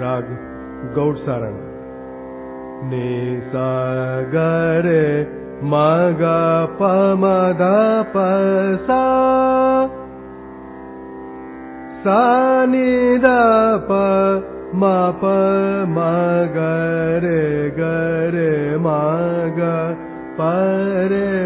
राग गौरसारी सा गरे मा गा पा प सा नि प मा गरे गरे मा गे